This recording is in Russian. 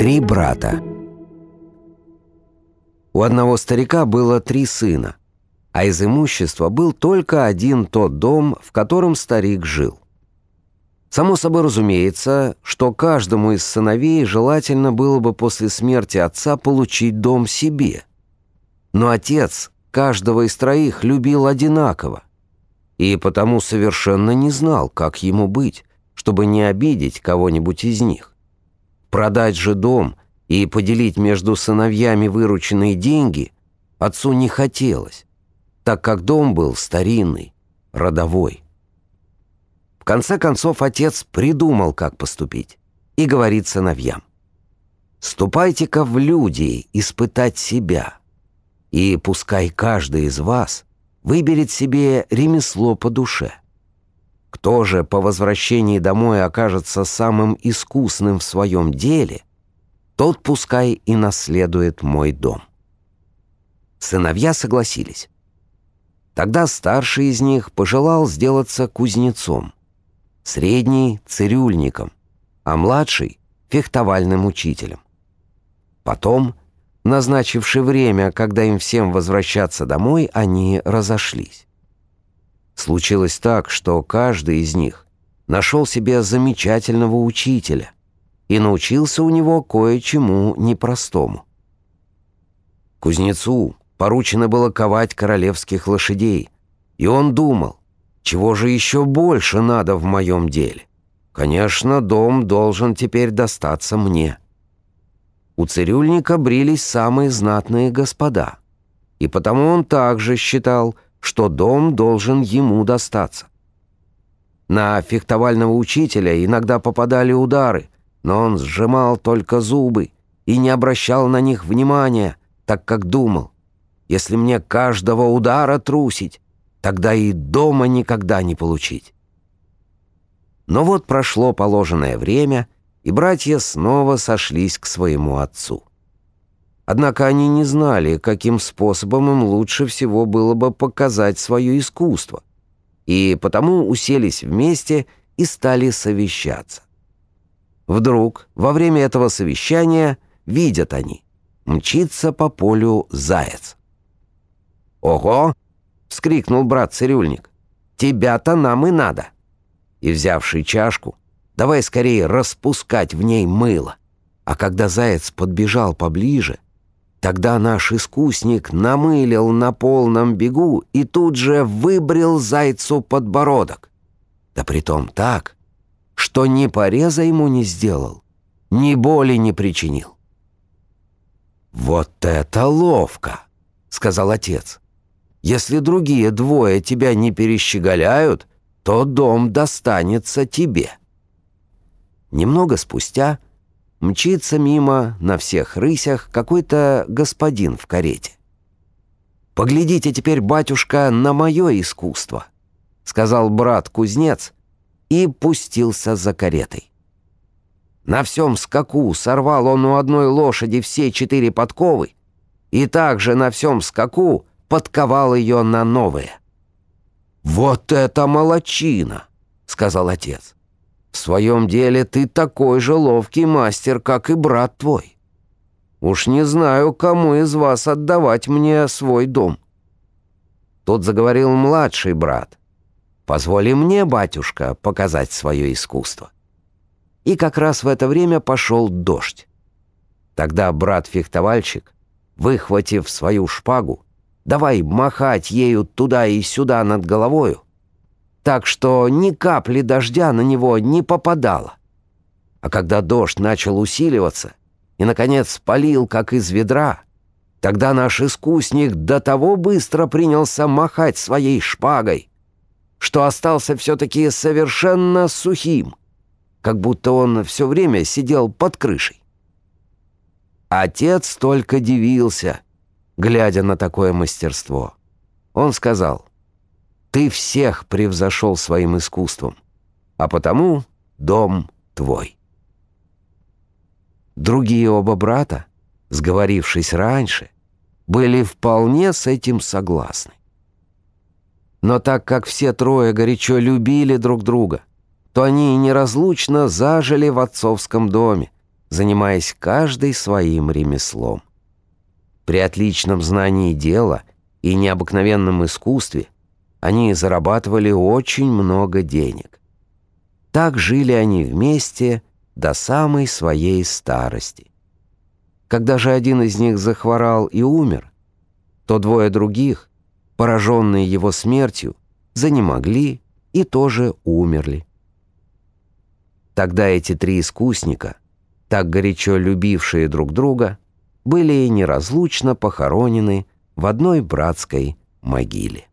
Три брата. У одного старика было три сына, а из имущества был только один тот дом, в котором старик жил. Само собой разумеется, что каждому из сыновей желательно было бы после смерти отца получить дом себе. Но отец каждого из троих любил одинаково, и потому совершенно не знал, как ему быть, чтобы не обидеть кого-нибудь из них. Продать же дом и поделить между сыновьями вырученные деньги отцу не хотелось, так как дом был старинный, родовой. В конце концов отец придумал, как поступить, и говорит сыновьям. «Ступайте-ка в люди испытать себя, и пускай каждый из вас выберет себе ремесло по душе. Кто же по возвращении домой окажется самым искусным в своем деле, тот пускай и наследует мой дом». Сыновья согласились. Тогда старший из них пожелал сделаться кузнецом, средний — цирюльником, а младший — фехтовальным учителем. Потом, назначивши время, когда им всем возвращаться домой, они разошлись. Случилось так, что каждый из них нашел себе замечательного учителя и научился у него кое-чему непростому. Кузнецу поручено было ковать королевских лошадей, и он думал, чего же еще больше надо в моем деле? Конечно, дом должен теперь достаться мне. У цирюльника брились самые знатные господа, и потому он также считал, что дом должен ему достаться. На фехтовального учителя иногда попадали удары, но он сжимал только зубы и не обращал на них внимания, так как думал, если мне каждого удара трусить, тогда и дома никогда не получить. Но вот прошло положенное время, и братья снова сошлись к своему отцу. Однако они не знали, каким способом им лучше всего было бы показать свое искусство, и потому уселись вместе и стали совещаться. Вдруг, во время этого совещания, видят они, мчится по полю заяц. «Ого!» — вскрикнул брат-цирюльник. «Тебя-то нам и надо!» И, взявший чашку, давай скорее распускать в ней мыло. А когда заяц подбежал поближе, тогда наш искусник намылил на полном бегу и тут же выбрил зайцу подбородок. Да притом так, что ни пореза ему не сделал, ни боли не причинил. «Вот это ловко!» — сказал отец. Если другие двое тебя не перещеголяют, то дом достанется тебе». Немного спустя мчится мимо на всех рысях какой-то господин в карете. «Поглядите теперь, батюшка, на мое искусство», — сказал брат-кузнец и пустился за каретой. На всем скаку сорвал он у одной лошади все четыре подковы, и также на всем скаку подковал ее на новые. «Вот это молочина!» — сказал отец. «В своем деле ты такой же ловкий мастер, как и брат твой. Уж не знаю, кому из вас отдавать мне свой дом». Тут заговорил младший брат. «Позволи мне, батюшка, показать свое искусство». И как раз в это время пошел дождь. Тогда брат-фехтовальщик, выхватив свою шпагу, давай махать ею туда и сюда над головою, так что ни капли дождя на него не попадало. А когда дождь начал усиливаться и, наконец, полил, как из ведра, тогда наш искусник до того быстро принялся махать своей шпагой, что остался все-таки совершенно сухим, как будто он все время сидел под крышей. Отец только дивился — глядя на такое мастерство. Он сказал, «Ты всех превзошел своим искусством, а потому дом твой». Другие оба брата, сговорившись раньше, были вполне с этим согласны. Но так как все трое горячо любили друг друга, то они неразлучно зажили в отцовском доме, занимаясь каждый своим ремеслом. При отличном знании дела и необыкновенном искусстве они зарабатывали очень много денег. Так жили они вместе до самой своей старости. Когда же один из них захворал и умер, то двое других, пораженные его смертью, занемогли и тоже умерли. Тогда эти три искусника, так горячо любившие друг друга, были неразлучно похоронены в одной братской могиле.